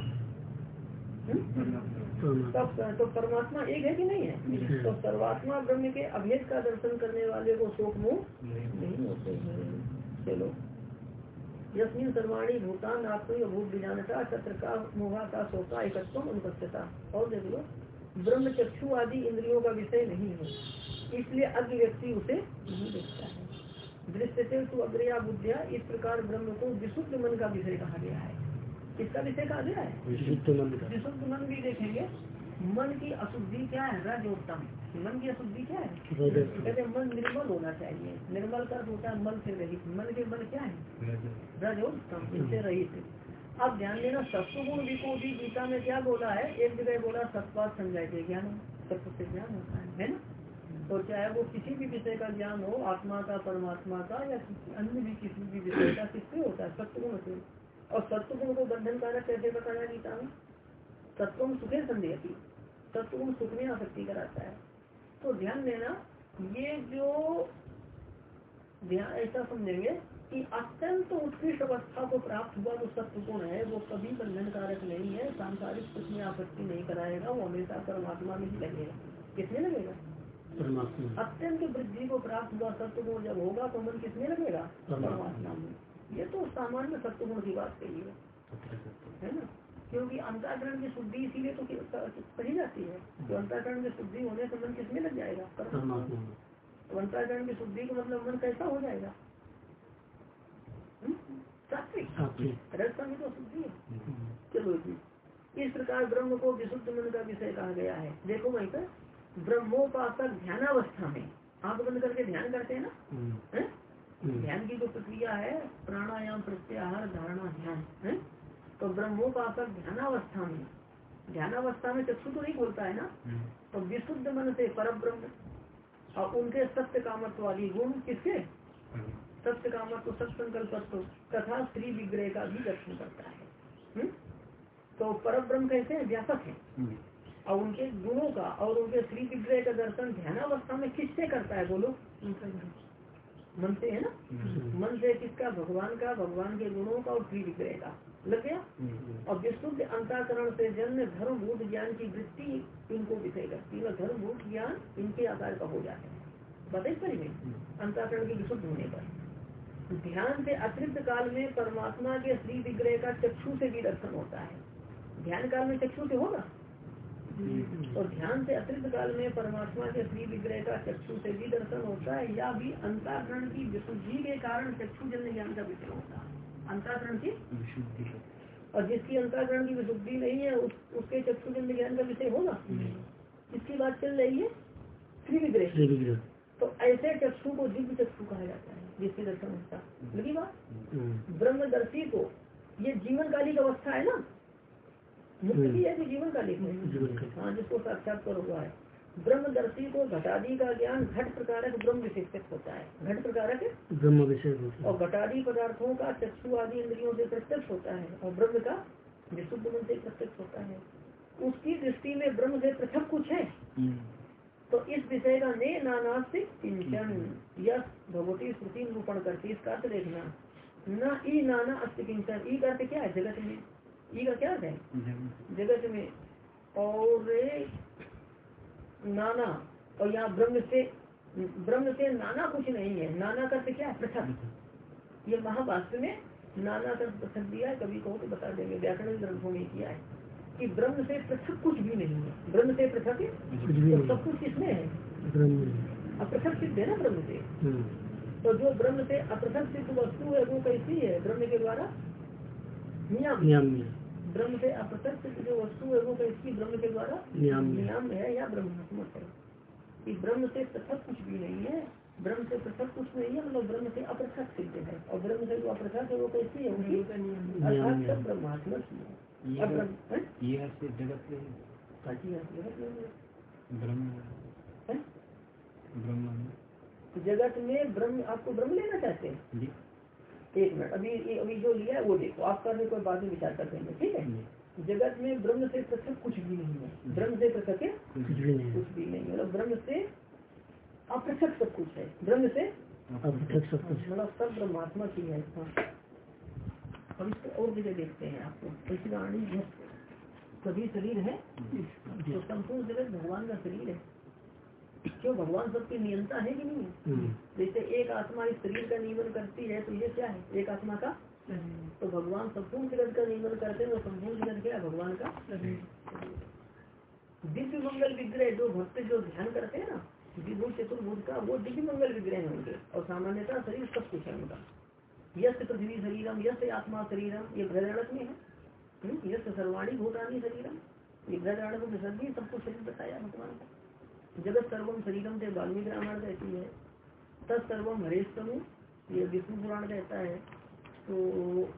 हम्म? तब तो परमात्मा एक है कि नहीं है? तो सर्वात्मा ब्रह्म के अभेद का दर्शन करने वाले को शोक मोह नहीं होते चलो। यस्मिन सर्वाणी भूतान आत्मी भूत बीजानता चत्र का मोहा का शोका एकत्व अनुपस्थिता। और देख लो ब्रह्म चक्षु आदि इंद्रियों का विषय नहीं है। इसलिए अज्ञ व्यक्ति उसे नहीं देखता है। दृश्य से तो अग्रया बुद्धिया इस प्रकार ब्रह्म को विशुद्ध मन का विषय कहा गया है। किसका विषय कहा गया है? विशुद्ध मन का। विशुद्ध मन भी देखेंगे। मन की अशुद्धि क्या है? रजोत्तम। मन की अशुद्धि क्या है? कहते हैं मन निर्मल होना चाहिए। निर्मल का अर्थ होता है मन से रहित। मन के मन क्या है? रजोत्तम। इनसे रहित। अब ध्यान देना सत्वगुण विकोटी गीता में क्या बोला है? एक जगह बोला सत्पात संजय के ज्ञान सत्व से ज्ञान होता है है ना? तो चाहे वो किसी भी विषय का ज्ञान हो, आत्मा का, परमात्मा का, या किसी अन्य भी किसी भी विषय का किससे होता है, सत्वगुण से और सत्वगुण को बंधन कारक कैसे बताया गीता में? सत्वम सुखे संदेह सत्वगुण सुख में आसक्ति कराता है। तो ध्यान देना, ये जो ध्यान, ऐसा समझेंगे कि अत्यंत तो उत्कृष्ट अवस्था को प्राप्त हुआ जो सत्य गुण है, वो कभी बंधन कारक नहीं है, सांसारिक सुख में आसक्ति नहीं कराएगा, वो हमेशा परमात्मा में ही लगेगा। किसमें लगेगा? परमात्मा। अत्यंत वृद्धि को प्राप्त हुआ सत्य गुण जब होगा तो मन किसमें लगेगा? परमात्मा। में। ये तो सामान्य सत्य गुण की बात कही है। है ना? क्योंकि अंताकरण की शुद्धि इसीलिए तो कही जाती है तो अंताकरण की शुद्धि होने से मन किसमें लग जाएगा? परमात्मा। तो अंताकरण की शुद्धि का मतलब मन कैसा हो जाएगा? हम्म? सात्विक। सात्विक। रजता में तो शुद्धि है। हम्म, चलो जी। इस प्रकार ब्रह्म को विशुद्ध मन का विषय कहा गया है। देखो वहीं पर। ब्रह्मोपासक ध्यानावस्था में। आँख बंद करके ध्यान करते हैं ना? हम्म? हम्म, ध्यान की जो प्रक्रिया है प्राणायाम प्रत्याहार धारणा ध्यान है? तो ब्रह्मोपासक ध्यानावस्था में ध्यानावस्था में चक्षु तो नहीं बोलता है ना? तो विशुद्ध मन से पर ब्रह्म और उनके सत्य कामत्व वाली गुण किसके? सत्य कामत्व सत्य संकल्पत्व तथा स्त्री विग्रह का भी दर्शन करता है। हुँ? तो पर ब्रह्म कैसे? हैं व्यापक है। और उनके गुणों का और उनके श्री विग्रह का दर्शन ध्यान अवस्था में किससे करता है बोलो मन से है ना? मन से किसका? भगवान का भगवान के गुणों का और श्री विग्रह का। लग गया? और विशुद्ध अंताकरण से जन्म धर्मभूत ज्ञान की वृत्ति इनको विषय करती है धर्मभूत ज्ञान इनके आकार का हो जाता है। बताइए परी में। अंताकरण के विशुद्ध होने पर। ध्यान से अतिरिक्त काल में परमात्मा के श्री विग्रह का चक्षु से भी दर्शन होता है। ध्यान काल में चक्षु से होगा? और ध्यान से अतिरिक्त काल में परमात्मा के श्री विग्रह का चक्षु से भी दर्शन होता है या भी अंताकरण की विशुद्धि के कारण चक्षु जन्य ज्ञान का विषय होता है। अंताकरण की? विशुद्धि और जिसकी अंताकरण की विशुद्धि नहीं है उस, उसके चक्षु जन्य ज्ञान का विषय होगा? इसकी बात चल रही है? श्री विग्रह। तो ऐसे चक्षु को दिव्य चक्षु कहा जाता है जिसके दर्शन होता है। हम्म, ब्रह्मदर्शी को ये जीवन कालिक अवस्था है ना? मुक्ति की है कि जीवन कालिक है। हाँ जिसको साक्षात्कार हुआ है। ब्रह्मदर्शी को घटादि का ज्ञान घट प्रकारक ब्रह्म विशेषक होता है। घट प्रकारक ब्रह्म विषय होता और घटादि पदार्थों का चक्षु आदि इंद्रियों से प्रत्यक्ष होता है और ब्रह्म का विशुद्ध मन से प्रत्यक्ष होता है। उसकी दृष्टि में ब्रह्म से पृथक कुछ है। तो इस विषय का ने नाना से किंचन यह भगवती श्रुति निरूपण करती इसका देखना। न ई नाना अस्त किंचन। ई का अर्थ क्या है? जगत में। ई का क्या है? जगत में और नाना और यहाँ ब्रह्म से ब्रह्म से नाना कुछ नहीं है। नाना का अर्थ क्या? है पृथक। ये महाभाष्य में नाना का पृथक दिया है। कभी कहो तो बता देंगे। व्याकरण ग्रंथों में किया है कि ब्रह्म से पृथक कुछ भी नहीं है। ब्रह्म से पृथक तो सब कुछ किसमें है। ब्रह्म में। अब पृथक सिद्ध है ना ब्रह्म से? हम्म, तो जो ब्रह्म से अपृथक सिद्ध वस्तु है वो कैसी है? ब्रह्म के द्वारा नियम। नियम। में ब्रह्म से अपृथक जो वस्तु है वो इसकी ब्रह्म के द्वारा नियम। नियम है या ब्रह्मात्मक है। कि ब्रह्म से पृथक कुछ भी नहीं है। ब्रह्म से पृथक कुछ नहीं है मतलब ब्रह्म से अपृथक सिद्ध है। और ब्रह्म से जो अपृथक है वो कैसी है अर्थात सब ब्रह्मात्मक ही। है? ये जगत में जगत में ब्रह्म हैं? ब्रह्म तो जगत में ब्रह्म आपको ब्रह्म लेना चाहते हैं? जी। एक मिनट अभी अभी जो लिया है वो देखो आप करने को बाद में विचार कर देंगे ठीक है? जगत में ब्रह्म से पृथक कुछ भी नहीं है। ब्रह्म से पृथक है। कुछ भी नहीं है। मतलब ब्रह्म से अपृथक सब कुछ है। ब्रह्म से अब तक सब कुछ। मतलब सब ब्रह्मात्मा की है। अब इसको और जगह देखते हैं आपको। ऐसी कहानी सभी शरीर है। तो संपूर्ण जगत भगवान का शरीर है। क्यों भगवान सबकी नियंता है कि नहीं? है हम्म, जैसे एक आत्मा इस शरीर का नियमन करती है तो ये क्या है? एक आत्मा का तो भगवान संपूर्ण जगत का नियमन करते हैं तो संपूर्ण जगत क्या भगवान का दिव्य मंगल विग्रह जो भक्त जो ध्यान करते हैं ना विभु चतुर्भुज का वो दिव्य मंगल विग्रह है उनके। और सामान्यतः शरीर सब कुछ है उनका। यश पृथ्वी शरीरम यश आत्मा शरीरम ये बृहदारण्यक में है। हम्म, यश सर्वाणी भूतानी शरीरम ये बृहदारण्यक में सब कुछ शरीर बताया भगवान का। जगत सर्वम शरीरम से वाल्मीकि रामायण कहती है। तत्सर्वम हरेश समूह ये विष्णु पुराण कहता है। तो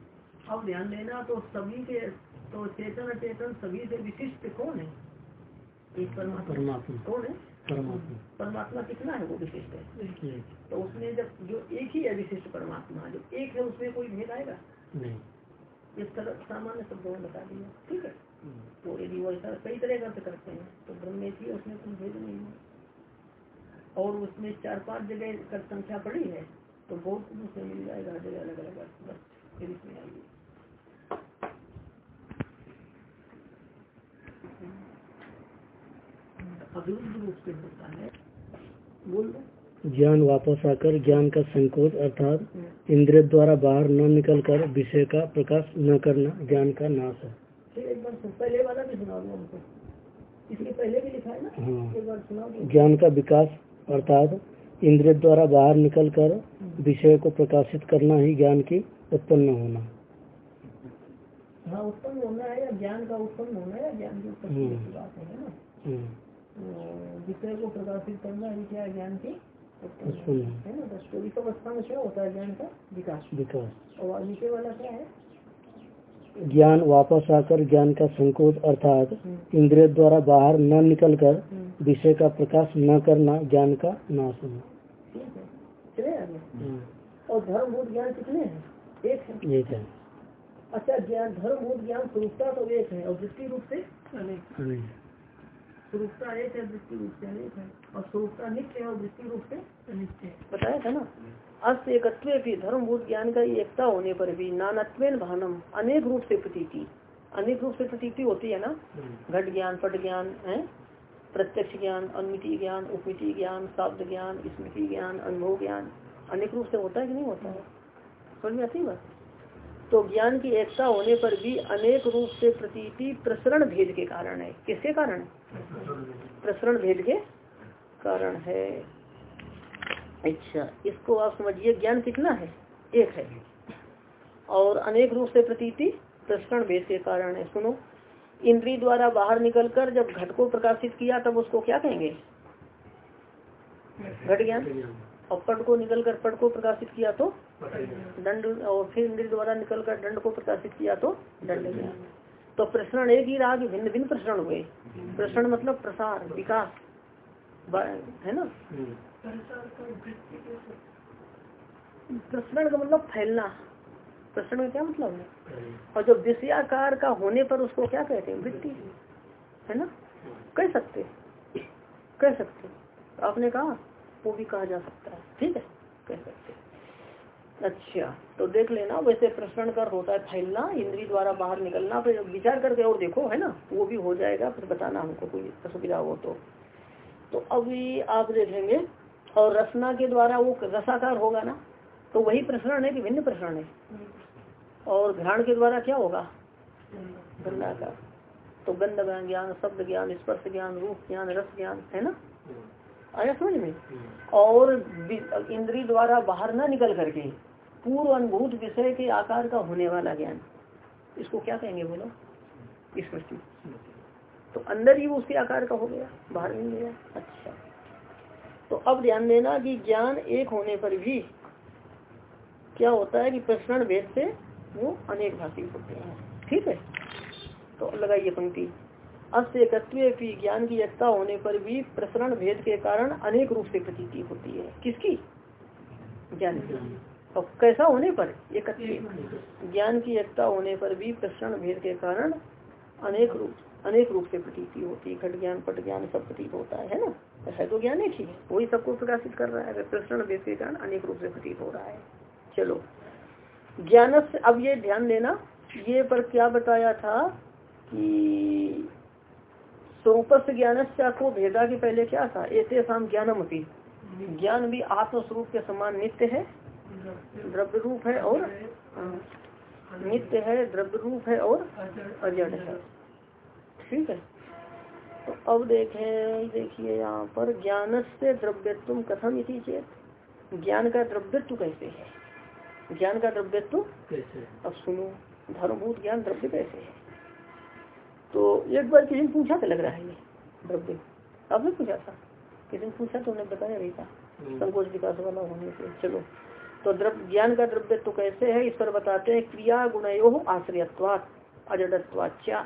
अब ध्यान देना तो सभी के तो चेतन अचेतन सभी से विशिष्ट कौन है? एक परमात्मा। परमात्मा। कौन है? परमात्मा। परमात्मा कितना है वो विशिष्ट है। तो उसमें जब जो एक ही है विशिष्ट परमात्मा जो एक है उसमें कोई भेद आएगा? नहीं। तरह सामान्य शब्दों में बता दिया। ठीक है। तो यदि वो ऐसा कई तरह का अर्थ करते हैं। तो ब्रह्म है उसमें कोई भेद नहीं है। और उसमें चार पाँच जगह का संख्या पड़ी है तो बहुत कुछ उसमें मिल जाएगा हर जगह अलग अलग अर्थ बस फिर इसमें आइए। अभिरुद्ध रूप से होता है। बोल ज्ञान वापस आकर ज्ञान का संकोच अर्थात इंद्रिय द्वारा बाहर न निकलकर विषय का प्रकाश न करना ज्ञान का नाश है। फिर एक बार पहले वाला भी सुना दो हमको। इसके पहले भी लिखा है ना हाँ। एक बार सुना ज्ञान का विकास अर्थात इंद्रिय द्वारा बाहर निकलकर विषय को प्रकाशित करना ही ज्ञान की उत्पन्न होना। हाँ उत्पन्न होना है या ज्ञान का उत्पन्न होना है या ज्ञान की। की बात है ना? तो विषय को प्रकाशित करना ही क्या ज्ञान की उत्पन्न उत्पन्न है ना? तो अवस्था में क्या होता है ज्ञान का विकास। विकास। और नीचे वाला क्या है? ज्ञान वापस आकर ज्ञान का संकोच अर्थात इंद्रिय द्वारा बाहर न निकलकर हम्म, विषय का प्रकाश न करना ज्ञान का नाश होना। ठीक है। चले हम्म, और धर्मभूत ज्ञान कितने हैं? एक है। एक है। अच्छा ज्ञान धर्मभूत ज्ञान स्वरूपता तो एक है। और वृत्ति रूप से? अनेक। स्वरूपता एक है वृत्ति रूप से अनेक है। और स्वरूपता नित्य है और वृत्ति रूप से अनित्य बताया था ना? अस्त एकत्व भी धर्मभूत ज्ञान का एकता होने पर भी नानत्वेन भानम अनेक रूप से प्रतीति। अनेक रूप से प्रतीति होती है ना? घट ज्ञान पट ज्ञान है? प्रत्यक्ष ज्ञान अनुमिति ज्ञान उपमिति ज्ञान शब्द ज्ञान स्मृति ज्ञान अनुभव ज्ञान अनेक रूप से होता है कि नहीं होता है? समझ में आती बात? तो ज्ञान की एकता होने पर भी अनेक रूप से प्रतीति प्रसरण भेद के कारण है। किसके कारण? प्रसरण भेद के कारण है। अच्छा इसको आप समझिए, ज्ञान कितना है? एक है। और अनेक रूप से प्रतीति, प्रसरण भेद के कारण है। सुनो इंद्री द्वारा बाहर निकलकर जब घट को प्रकाशित किया, तब उसको क्या कहेंगे? घट ज्ञान। और पट को निकल कर पट को प्रकाशित किया तो दंड, और फिर इंद्र द्वारा निकल कर दंड को प्रकाशित किया तो दंड ज्ञान। तो प्रसरण एक ही रहा कि भिन्न भिन्न प्रसरण हुए। प्रसरण मतलब प्रसार, विकास है ना? प्रसरण का मतलब फैलना। प्रसरण का क्या मतलब है? और जो विषयाकार का होने पर उसको क्या कहते हैं? वृत्ति। है ना? कह सकते कह सकते आपने कहा, वो भी कहा जा सकता है। ठीक है? कह सकते अच्छा तो देख लेना, वैसे प्रसरण कर होता है फैलना इंद्री द्वारा बाहर निकलना, फिर विचार करके और देखो, है ना? वो भी हो जाएगा, फिर बताना हमको कोई असुविधा हो तो। तो अभी आप देखेंगे और रसना के द्वारा वो रसाकार होगा ना तो वही प्रसरण है कि भिन्न प्रसरण है। और घ्राण के द्वारा क्या होगा? गंधाकार। तो गंध ज्ञान, शब्द ज्ञान, स्पर्श ज्ञान, रूप ज्ञान, रस ज्ञान, है ना? आया समझ में? और इंद्री द्वारा बाहर ना निकल करके, पूर्व अनुभूत विषय के आकार का होने वाला ज्ञान। इसको क्या कहेंगे बोलो? स्मृति। तो अंदर ही उसके आकार का हो गया, बाहर नहीं गया। अच्छा। तो अब ध्यान देना कि ज्ञान एक होने पर भी क्या होता है कि प्रसरण भेद से वो अनेक भाषी होते हैं। ठीक है? तो लगाइए पंक्ति। एकत्व की ज्ञान की एकता होने पर भी प्रसरण भेद के कारण अनेक रूप से प्रतीति होती है। किसकी? ज्ञान और कैसा होने पर? एकत्व। ज्ञान की एकता होने पर भी प्रसरण भेद के कारण अनेक रूप अनेक रूप से प्रतीति होती है घट ज्ञान पट ज्ञान सब प्रतीत होता है है ना? है तो ज्ञान एक ही है वही सबको प्रकाशित कर रहा है अगर प्रसरण के कारण अनेक रूप से प्रतीत हो रहा है। चलो ज्ञान से अब ये ध्यान देना ये पर क्या बताया था कि स्वरूप ज्ञान को भेदा के पहले क्या था? ऐसे शाम ज्ञानम अपनी ज्ञान भी आत्मस्वरूप के समान नित्य है द्रव्य रूप है और नित्य है द्रव्य रूप है और अजड़ है। ठीक है? तो अब देखें देखिए यहाँ पर ज्ञान से द्रव्यत्व कथम इति चेत ज्ञान का द्रव्यत्व कैसे है? ज्ञान का द्रव्यत्व कैसे अब सुनो धर्मभूत ज्ञान द्रव्य कैसे है? तो एक बार किसी ने पूछा था लग रहा है ये द्रव्य। आपने पूछा था? किसी ने पूछा तो उन्हें बताया नहीं था। संकोच विकास वाला होने से। चलो तो द्रव्य ज्ञान का द्रव्य तो कैसे है? इस पर बताते हैं क्रिया गुणयो आश्रयत्वात अजडत्वाच्या।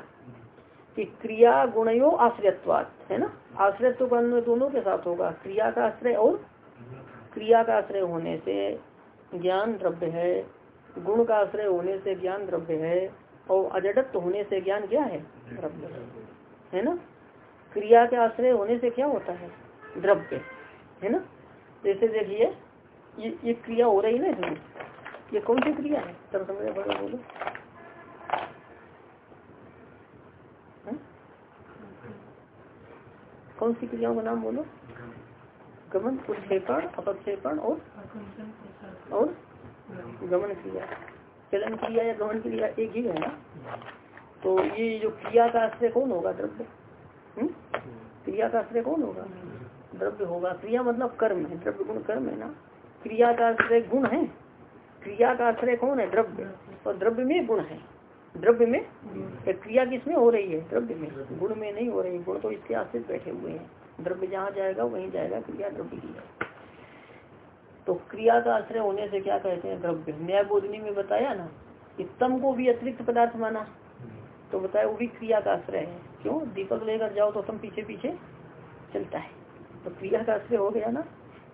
कि क्रिया गुणयो आश्रयत्वात, है ना? आश्रयत्व का दोनों के साथ होगा, क्रिया का आश्रय और क्रिया का आश्रय होने से ज्ञान द्रव्य है, गुण का आश्रय होने से ज्ञान द्रव्य है, और अजडत्व होने से ज्ञान क्या है? द्रव्य है। ना? क्रिया के आश्रय होने से क्या होता है? द्रव्य, है ना? जैसे देखिए, ये ये क्रिया हो रही ना इसमें। ये कौन सी क्रिया है? तब समझ बोलो हैं? कौन सी क्रियाओं का नाम बोलो? गमन उत्क्षेपण अपक्षेपण और और गमन क्रिया। चलन क्रिया या गमन क्रिया एक ही है ना? तो ये जो क्रिया का आश्रय कौन होगा? द्रव्य। हम्म? क्रिया का आश्रय कौन होगा? द्रव्य होगा। क्रिया मतलब कर्म है। द्रव्य गुण कर्म है ना? क्रिया का आश्रय गुण है। क्रिया का आश्रय कौन है? द्रव्य। और द्रव्य में गुण है। द्रव्य में क्रिया किसमें हो रही है? द्रव्य में। गुण में नहीं हो रही। गुण तो इसके आश्रित बैठे हुए हैं। द्रव्य जहाँ जाएगा, वहीं जाएगा। क्रिया द्रव्य की है। तो क्रिया का आश्रय होने से क्या कहते हैं द्रव्य? न्याय बोधनी में बताया ना कि तम को भी अतिरिक्त पदार्थ माना। तो बताया वो भी क्रिया का आश्रय है। क्यों? दीपक लेकर जाओ तो तम पीछे पीछे चलता है। तो क्रिया का आश्रय हो गया ना।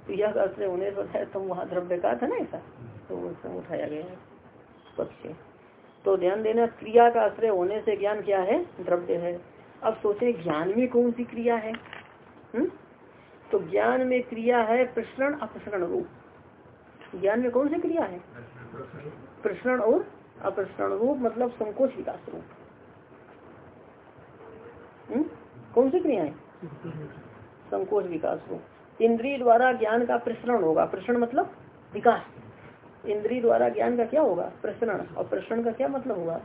क्रिया का आश्रय होने से बताया तुम वहाँ द्रव्य का था ना ऐसा। तो उसमें उठाया गया पक्ष। तो ध्यान देना, क्रिया का आश्रय होने से ज्ञान क्या है? द्रव्य है। अब सोचे, ज्ञान में कौन सी क्रिया है? हुँ? तो ज्ञान में क्रिया है प्रसरण अप्रसरण रूप। ज्ञान में कौन सी क्रिया है? प्रसरण और अप्रसरण रूप मतलब संकोच विकास रूप हुँ? कौन सी क्रिया है? संकोच विकास रूप। इंद्रिय द्वारा ज्ञान का प्रसरण होगा। प्रसरण मतलब विकास। इंद्रिय द्वारा ज्ञान का क्या होगा? प्रसरण। और प्रसरण का क्या मतलब होगा?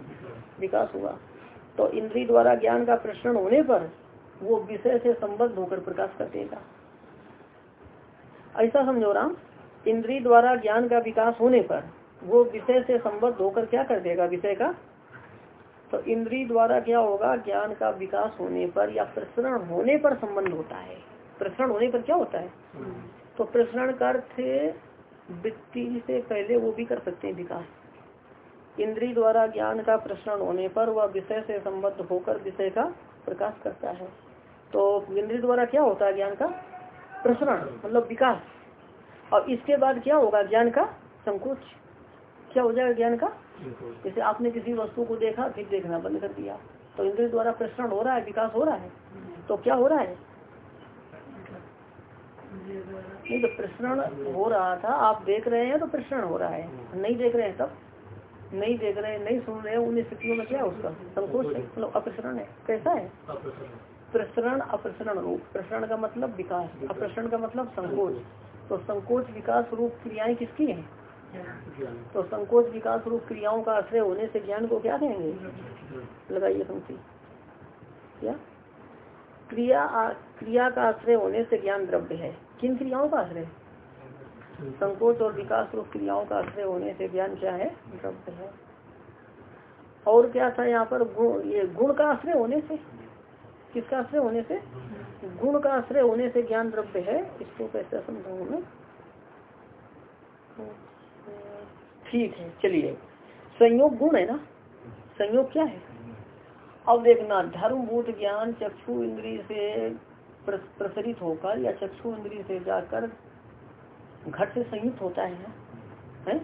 विकास हुआ तो इंद्रिय द्वारा ज्ञान का प्रसरण होने पर वो विषय से संबद्ध होकर प्रकाश कर देगा। ऐसा समझो राम। इंद्रिय द्वारा ज्ञान का विकास होने पर वो विषय से संबद्ध होकर क्या कर देगा विषय का? तो इंद्रिय द्वारा क्या होगा? ज्ञान का विकास होने पर या प्रसरण होने पर संबंध होता है। प्रसरण होने पर क्या होता है? तो प्रसरण का अर्थ वृत्ति से पहले वो भी कर सकते हैं विकास। इंद्री द्वारा ज्ञान का प्रसरण होने पर वह विषय से संबद्ध होकर विषय का प्रकाश करता है। तो इंद्री द्वारा क्या होता है ज्ञान का? प्रसरण मतलब विकास। और इसके बाद क्या होगा? ज्ञान का संकोच। क्या हो जाएगा ज्ञान का? जैसे आपने किसी वस्तु को देखा फिर देखना बंद कर दिया। तो इंद्रिय द्वारा प्रसरण हो रहा है विकास हो रहा है। तो क्या हो रहा है? नहीं तो प्रसरण हो रहा था। आप देख रहे हैं तो प्रसरण हो रहा है। नहीं देख रहे हैं तब नहीं देख रहे हैं नहीं सुन रहे हैं उन स्थितियों में क्या उसका? संकोच है। मतलब अप्रसरण है। कैसा है? प्रसरण अप्रसरण रूप। प्रसरण का मतलब विकास। अप्रसरण का मतलब संकोच। तो संकोच विकास रूप क्रियाएँ किसकी हैं? तो संकोच विकास रूप क्रियाओं का आश्रय होने से ज्ञान को क्या कहेंगे? लगाइए पंक्ति। क्या? क्रिया क्रिया का आश्रय होने से ज्ञान द्रव्य है। किन क्रियाओं का आश्रय? संकोच और विकास रूप क्रियाओं का आश्रय होने से ज्ञान क्या है? द्रव्य है। और क्या था यहाँ पर? गुण ये गुण का आश्रय होने से? किसका आश्रय होने से? गुण का आश्रय होने से ज्ञान द्रव्य है। इसको कैसे समझाऊ मैं? ठीक है, चलिए। संयोग गुण है ना? संयोग क्या है? अब देखना, धर्मभूत ज्ञान, चक्षु, इंद्रिय से प्रसरित होकर या चक्षु इंद्री से जाकर घट से संयुक्त होता है है?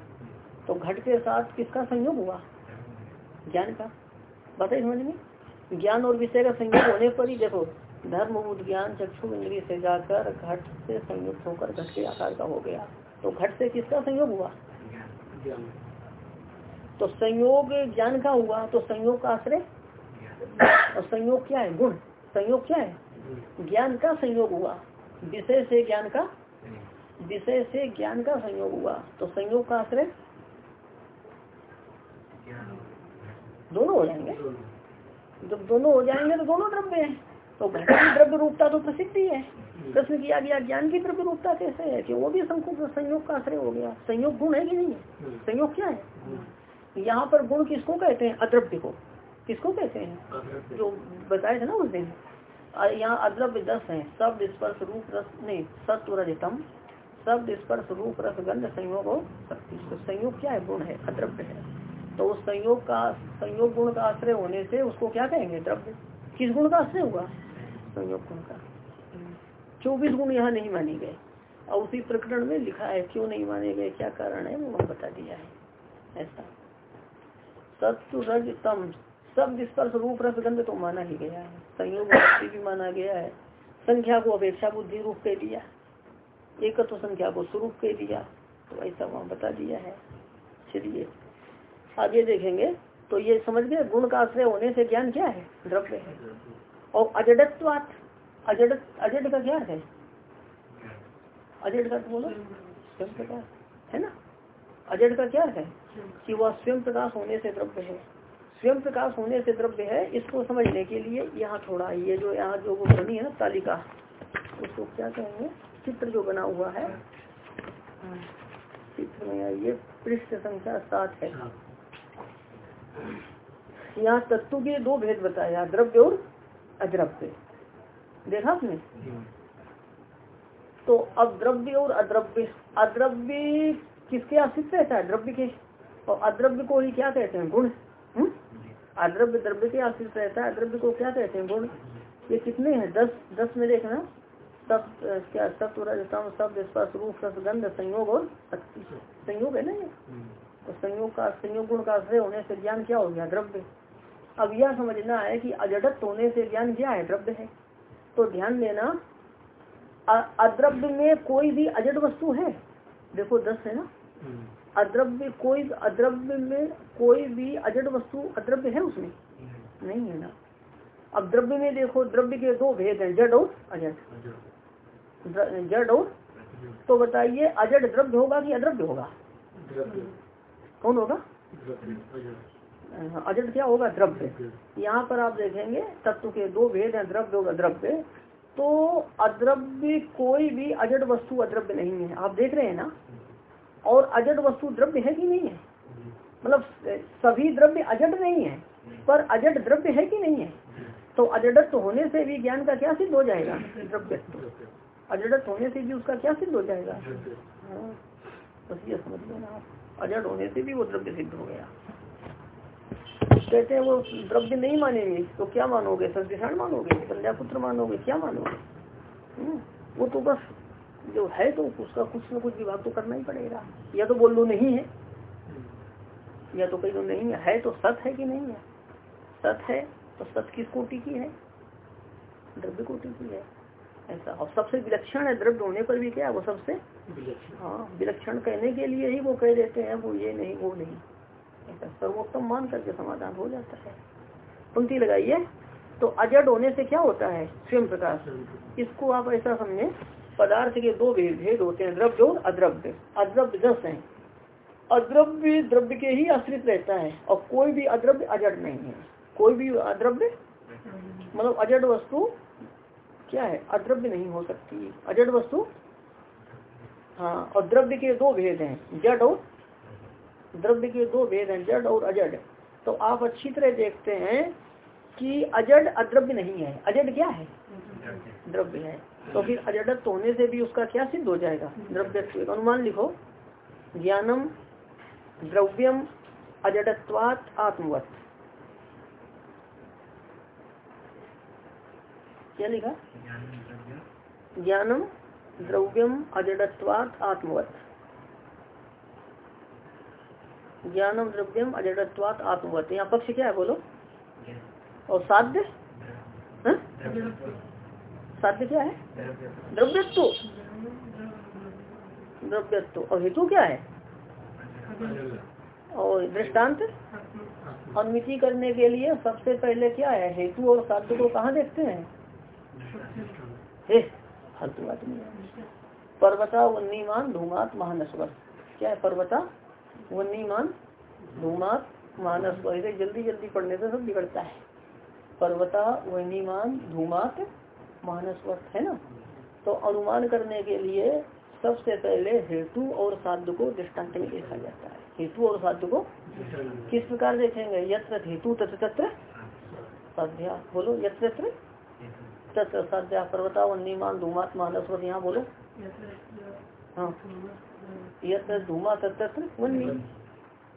तो घट के साथ किसका संयोग हुआ? ज्ञान का। बताइए समझ में ज्ञान और विषय का संयोग होने पर ही देखो धर्मभूत ज्ञान, चक्षु इंद्री से जाकर घट से संयुक्त होकर घट के आकार का हो गया। तो घट से किसका संयोग हुआ? तो संयोग ज्ञान का हुआ तो संयोग का आश्रय? और संयोग क्या है? गुण। संयोग क्या है? ज्ञान का संयोग हुआ। विषय से ज्ञान का विषय से ज्ञान का संयोग हुआ। तो संयोग का आश्रय दोनों हो जाएँगे। जब दोनों हो जाएँगे तो दोनों द्रव्य हैं। तो घट की द्रव्य रूपता तो प्रसिद्ध ही है। प्रश्न किया गया ज्ञान की द्रव्य रूपता कैसे है कि वो भी संयोग का आश्रय हो गया। संयोग गुण है कि नहीं है? संयोग क्या है? यहाँ पर गुण किसको कहते हैं? अद्रव्य को। किसको कहते हैं? जो बताए थे ना उस दिन। यहाँ अद्रव्य दस है। शब्द स्पर्श रूप रस, नहीं, सत्व रजतम। शब्द स्पर्श रूप रस गंध संयोग और शक्ति। तो संयोग क्या है? गुण है, अद्रव्य है। तो उस संयोग का, संयोग गुण का आश्रय होने से उसको क्या कहेंगे? द्रव्य। किस गुण का आश्रय हुआ? संयोग गुण का। चौबीस गुण यहाँ नहीं माने गए। और उसी प्रकरण में लिखा है, क्यों नहीं माने गए? क्या कारण है? वो बता दिया है। ऐसा। सत्व रज तम सब स्पर्श रूप रस गंध तो माना ही गया है। संयोग भी माना गया है। संख्या को अपेक्षा बुद्धि रूप कह दिया। एक तो संख्या को स्वरूप कह दिया। तो ऐसा वहाँ बता दिया है। चलिए, आगे देखेंगे। तो ये समझ गए, गुण का आश्रय होने से ज्ञान क्या है? द्रव्य है। और अजडत्वात अजड अजड का क्या है? अजड का तो बोलो, स्वयं प्रकाश, है ना? अजड का क्या है? कि वह स्वयं प्रकाश होने से द्रव्य है। स्वयं प्रकाश होने से द्रव्य है, इसको समझने के लिए यहाँ थोड़ा ये जो यहाँ जो वो बनी है ना, तालिका, उसको क्या कहेंगे? चित्र जो बना हुआ है। चित्र में ये पृष्ठ संख्या सात है। यहाँ तत्व के दो भेद बताया द्रव्य और अद्रव्य। देखा आपने? तो अब द्रव्य और अद्रव्य। अद्रव्य किसके आश्रित रहता है? द्रव्य के। और अद्रव्य को ही क्या कहते हैं? गुण? अद्रव्य द्रव्य के आश्रित रहता है अद्रव्य को क्या कहते हैं गुण ये कितने हैं? दस दस में देखना। सब क्या सत्व रजतम शब्द स्पर्श रूप गंध संयोग और संयोग है ना ये? तो संयोग का संयोग गुण का आश्रय होने से ज्ञान क्या हो गया? द्रव्य। अब यह समझना है कि अजडत्व होने से ज्ञान क्या है? द्रव्य है। तो ध्यान देना अद्रव्य में कोई भी अजड वस्तु है? देखो दस है ना? अद्रव्य कोई अद्रव्य में कोई भी अजड वस्तु अद्रव्य है उसमें? नहीं है ना। अब द्रव्य में देखो, द्रव्य के दो भेद हैं, जड और अजड। जड और तो बताइए, अजड द्रव्य होगा कि अद्रव्य होगा? कौन होगा? अजड क्या होगा? द्रव्य। यहाँ पर आप देखेंगे, तत्व के दो भेद हैं, द्रव्य और अद्रव्य। तो अद्रव्य कोई भी अजड वस्तु अद्रव्य नहीं है। आप देख रहे हैं ना? और अजड वस्तु द्रव्य है कि नहीं है? मतलब सभी द्रव्य अजड नहीं है पर अजड द्रव्य है कि नहीं है? तो अजडत्व होने से भी ज्ञान का क्या सिद्ध हो जाएगा? द्रव्य अजड़त होने से भी उसका क्या सिद्ध हो जाएगा? हाँ बस ये समझ लेना आप। अजड़ होने से भी वो द्रव्य सिद्ध हो गया। कहते हैं वो द्रव्य नहीं मानेंगे तो क्या मानोगे? सदृशान मानोगे? प्रजापुत्र मानोगे? क्या मानोगे? हम्म, वो तो बस जो है तो उसका कुछ न कुछ विभाग तो करना ही पड़ेगा। या तो बोल लो नहीं है। या तो कहीं तो नहीं है, है तो सत है कि नहीं है? सत है तो सत किस कोटि की है? द्रव्य कोटि की है। ऐसा। और सबसे विलक्षण है द्रव्य होने पर भी क्या? वो सबसे हाँ विलक्षण कहने के लिए ही वो कह देते हैं वो ये नहीं वो नहीं। ऐसा सर्वोत्तम मान करके समाधान हो जाता है। पंक्ति लगाइए। तो अजड होने से क्या होता है? स्वयं प्रकाश। इसको आप ऐसा समझे। पदार्थ के दो भेद भेद होते हैं द्रव्य और अद्रव्य। अद्रव्य दस है। अद्रव्य द्रव्य के ही आश्रित रहता है और कोई भी अद्रव्य अजड नहीं है। कोई भी अद्रव्य मतलब अजड वस्तु क्या है? अद्रव्य नहीं हो सकती। अजड वस्तु हाँ और द्रव्य के दो भेद हैं, जड और द्रव्य के दो भेद हैं, जड और अजड। तो आप अच्छी तरह देखते हैं कि अजड अद्रव्य नहीं है। अजड क्या है? द्रव्य है। तो फिर अजडत होने से भी उसका क्या सिद्ध हो जाएगा? द्रव्य अनुमान लिखो। ज्ञानम द्रव्यम अजडत्वात आत्मवत। क्या लिखा? ज्ञानम द्रव्यम अजडत्वात आत्मवत। ज्ञानम द्रव्यम अजडत्वात आत्मवत। यहाँ पक्ष क्या है? बोलो। और साध्य? हाँ? साध्य क्या है? द्रव्यत्व। द्रव्यत्व। और हेतु क्या है? और दृष्टांत? अनुमिति करने के लिए सबसे पहले क्या है? हेतु और साध्य को कहाँ देखते हैं? है पर्वता वन्नीमान धूमात महानस्वर क्या है पर्वता? वन्नीमान धूमात महानस्वर इसे जल्दी जल्दी पढ़ने से सब बिगड़ता है। पर्वता वन्नीमान धूमात मानसवत है ना? तो अनुमान करने के लिए सबसे पहले हेतु और साध्य को दृष्टांत में देखा जाता है। हेतु और साध्य को किस प्रकार देखेंगे? यत्र हेतु तत्र तत्र साध्या। बोलो, यत्र तत्र साध्या। पर्वता वन्नीमान धूमात मानसवत यहाँ बोलो। हाँ। यत्र धूमा, तत्र वन्नी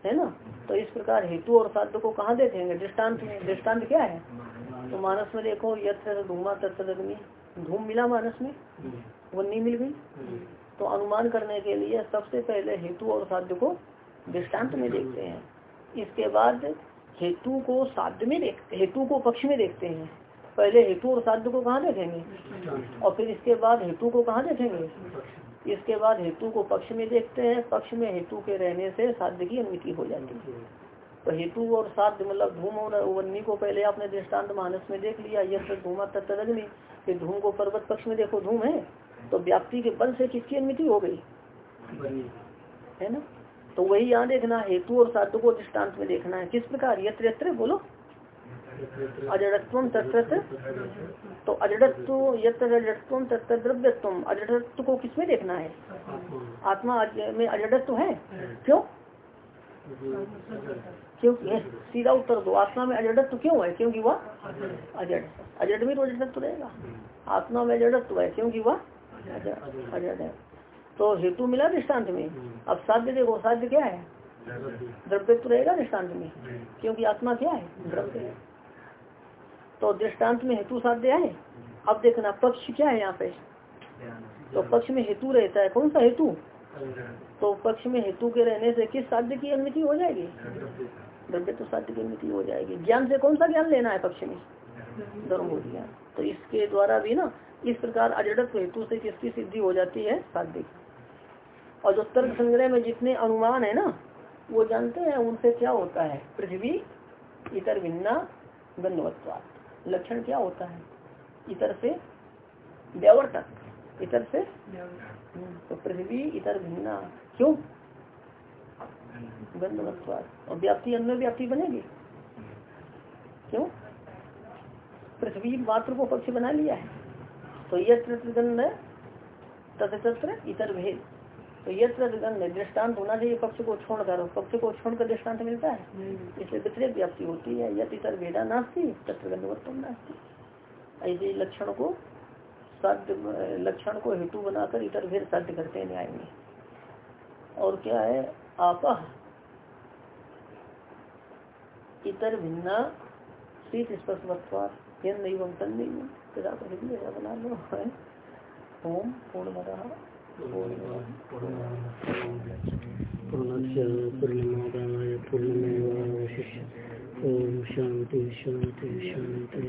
है ना? तो इस प्रकार हेतु और साध्य को कहाँ देखेंगे? दृष्टांत में। दृष्टांत क्या है? तो मानस में देखो, यत्र धूमा, तत्र धूम मिला मानस में? वन्नी मिल गई। तो अनुमान करने के लिए सबसे पहले हेतु और साध्य को दृष्टांत में देखते हैं। इसके बाद हेतु को साध्य में देखते हेतु को पक्ष में देखते हैं। पहले हेतु और साध्य को कहाँ देखेंगे? और फिर इसके बाद हेतु को कहाँ देखेंगे? इसके बाद हेतु को पक्ष में देखते हैं। पक्ष में हेतु के रहने से साध्य की अनुमति हो जाती है। तो हेतु और साध्य मतलब धूम और वन्नी को पहले आपने दृष्टांत मानस में देख लिया। यह धूमा तत्तरग्नि फिर धूम को पर्वत पक्ष में देखो, धूम है? तो व्याप्ति के बल से किसकी अनुमति हो गई? है ना? तो वही यहाँ देखना हेतु और साधु को दृष्टांत में देखना है। किस प्रकार? यत्र यत्र बोलो। अजड़त्व तत्र तो अजड़त्व यत्र अजड़त्व तत्र द्रव्यत्व। अजड़त्व को किसमें देखना है? आत्मा में अजड़त्व है? क्यों? क्योंकि सीधा उत्तर दो। आत्मा में अजड़त्व क्यों है? क्योंकि वह अजड़ अजड़ में तो अजड़त्व रहेगा। आत्मा में अजड़त्व है क्योंकि वह अजड़ है तो हेतु मिला दृष्टांत में? अब साध्य देखो साध्य क्या है? द्रव्य तो रहेगा दृष्टांत में? क्योंकि आत्मा क्या है? द्रव्य। तो दृष्टांत में हेतु साध्य है? अब देखना पक्ष क्या है यहाँ पे? तो पक्ष में हेतु रहता है। कौन सा हेतु? तो पक्ष में हेतु के रहने से किस साध्य की अनुमति हो जाएगी? द्रव्य। तो साध्य की अनुमति हो जाएगी। ज्ञान से कौन सा ज्ञान लेना है पक्ष में? धर्म हो ज्ञान तो इसके द्वारा भी ना इस प्रकार अजड़त्व हेतु से किसकी सिद्धि हो जाती है? साध्य और जो तर्क संग्रह में जितने अनुमान है ना वो जानते हैं उनसे क्या होता है? पृथ्वी इतर भिन्ना गंधवत्वाद लक्षण क्या होता है? इतर से व्यावर्तक इतर से तो पृथ्वी इतर भिन्ना। क्यों? गंधवत्वाद और व्याप्ति अन्य व्याप्ति बनेगी। क्यों? पृथ्वी मात्र को पक्ष बना लिया है। तो यत्र तत्र इतर भेद। तो यत्र दृष्टांत होना चाहिए पक्ष को छोड़कर पक्ष को छोड़कर दृष्टांत मिलता है। इसलिए विपरीत व्याप्ति होती है। यत इतर भेदा नास्ती तत्र गंधवत्व नास्ती। ऐसे लक्षण को साध्य, लक्षण को हेतु बनाकर इतर भेद साध्य करते हैं न्याय में। और क्या है? आपा। इतर भिन्ना, शीत स्पर्श वत्वार तन नहीं बम पिता को हिंदी ऐसा बना लो। है? ओम, पूर्णमदा। पूर्णस्य पूर्णमादाय पूर्णमेवावशिष्य। ॐ शांति शांति शांति